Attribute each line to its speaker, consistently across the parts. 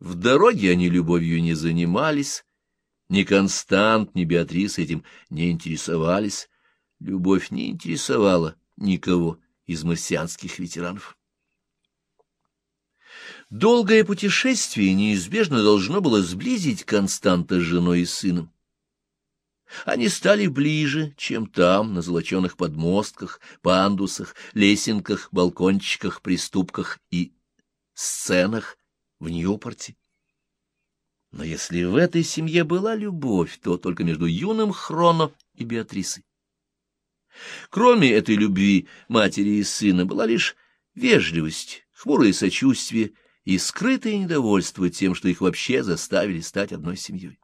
Speaker 1: В дороге они любовью не занимались, ни Констант, ни Беатрис этим не интересовались. Любовь не интересовала никого из марсианских ветеранов. Долгое путешествие неизбежно должно было сблизить Константа с женой и сыном. Они стали ближе, чем там, на золоченых подмостках, пандусах, лесенках, балкончиках, приступках и сценах в Ньюпорте. Но если в этой семье была любовь, то только между юным Хроно и Беатрисой. Кроме этой любви матери и сына была лишь вежливость, хмурое сочувствие и скрытое недовольство тем, что их вообще заставили стать одной семьей.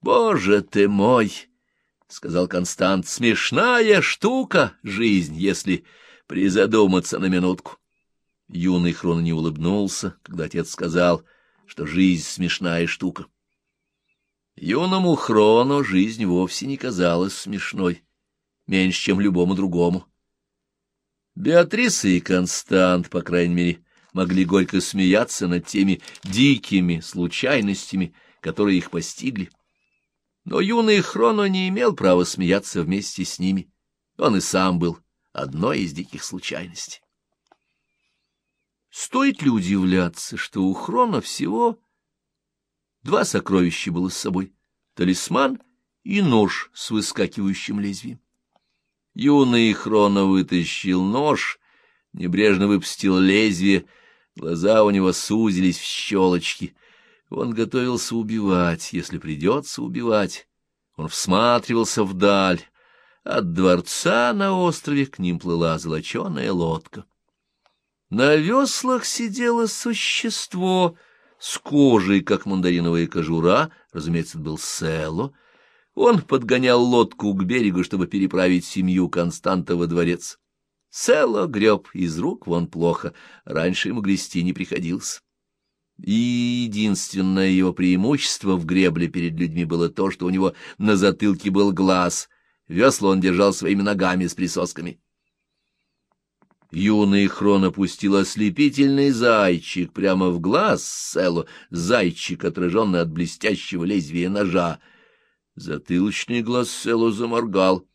Speaker 1: «Боже ты мой!» — сказал Констант. «Смешная штука жизнь, если призадуматься на минутку». Юный Хрон не улыбнулся, когда отец сказал, что жизнь — смешная штука. Юному Хрону жизнь вовсе не казалась смешной, меньше, чем любому другому. Беатриса и Констант, по крайней мере, могли горько смеяться над теми дикими случайностями, которые их постигли. Но юный Хроно не имел права смеяться вместе с ними. Он и сам был одной из диких случайностей. Стоит ли удивляться, что у Хрона всего два сокровища было с собой — талисман и нож с выскакивающим лезвием. Юный Хрона вытащил нож, небрежно выпустил лезвие, глаза у него сузились в щелочки — он готовился убивать, если придется убивать. Он всматривался вдаль. От дворца на острове к ним плыла золоченая лодка. На веслах сидело существо с кожей, как мандариновая кожура, разумеется, был Село. Он подгонял лодку к берегу, чтобы переправить семью Константа во дворец. Село греб из рук вон плохо, раньше ему грести не приходилось. И единственное его преимущество в гребле перед людьми было то, что у него на затылке был глаз. Весла он держал своими ногами с присосками. Юный Хрон опустил ослепительный зайчик прямо в глаз Селу, зайчик, отраженный от блестящего лезвия ножа. Затылочный глаз Селу заморгал.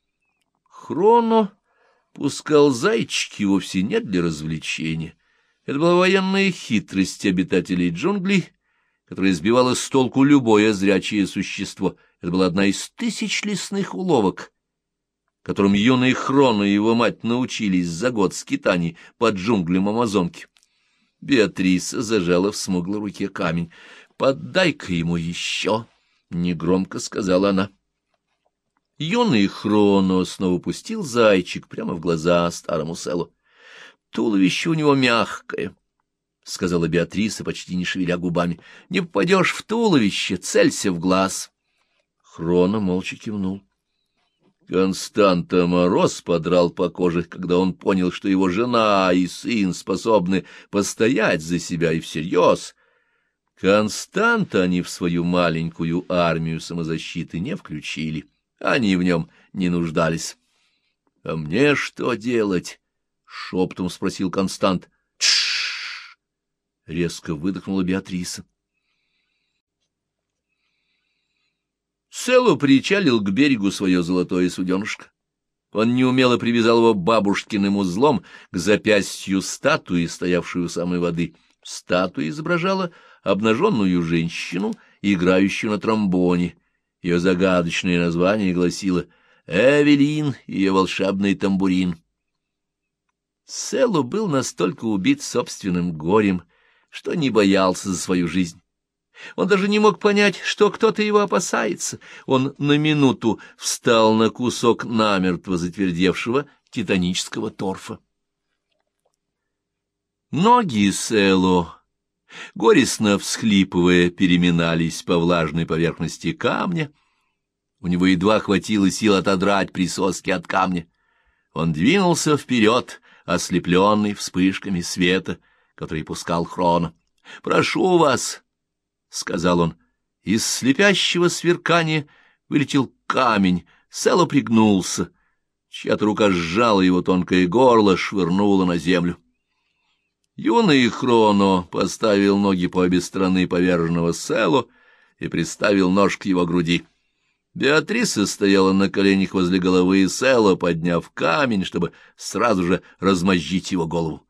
Speaker 1: Хроно пускал зайчики вовсе не для развлечения. Это была военная хитрость обитателей джунглей, которая сбивала с толку любое зрячее существо. Это была одна из тысяч лесных уловок, которым юный Хрон и его мать научились за год скитаний под джунглем Амазонки. Беатриса зажала в смуглой руке камень. «Поддай-ка ему еще!» — негромко сказала она. Юный Хроно снова пустил зайчик прямо в глаза старому Селу. Туловище у него мягкое, — сказала Беатриса, почти не шевеля губами. — Не попадешь в туловище, целься в глаз. Хрона молча кивнул. Константа мороз подрал по коже, когда он понял, что его жена и сын способны постоять за себя и всерьез. Константа они в свою маленькую армию самозащиты не включили, они в нем не нуждались. — А мне что делать? — шептом спросил Констант. Резко выдохнула Беатриса. Селу причалил к берегу свое золотое суденышко. Он неумело привязал его бабушкиным узлом к запястью статуи, стоявшей у самой воды. Статуя изображала обнаженную женщину, играющую на тромбоне. Ее загадочное название гласило «Эвелин, ее волшебный тамбурин». Селу был настолько убит собственным горем, что не боялся за свою жизнь. Он даже не мог понять, что кто-то его опасается. Он на минуту встал на кусок намертво затвердевшего титанического торфа. Ноги Село, горестно всхлипывая, переминались по влажной поверхности камня. У него едва хватило сил отодрать присоски от камня. Он двинулся вперед, ослепленный вспышками света, который пускал Хрона. — Прошу вас, — сказал он. Из слепящего сверкания вылетел камень, Село пригнулся. Чья-то рука сжала его тонкое горло, швырнула на землю. Юный Хроно поставил ноги по обе стороны поверженного Село и приставил нож к его груди. Беатриса стояла на коленях возле головы Село, подняв камень, чтобы сразу же размозжить его голову.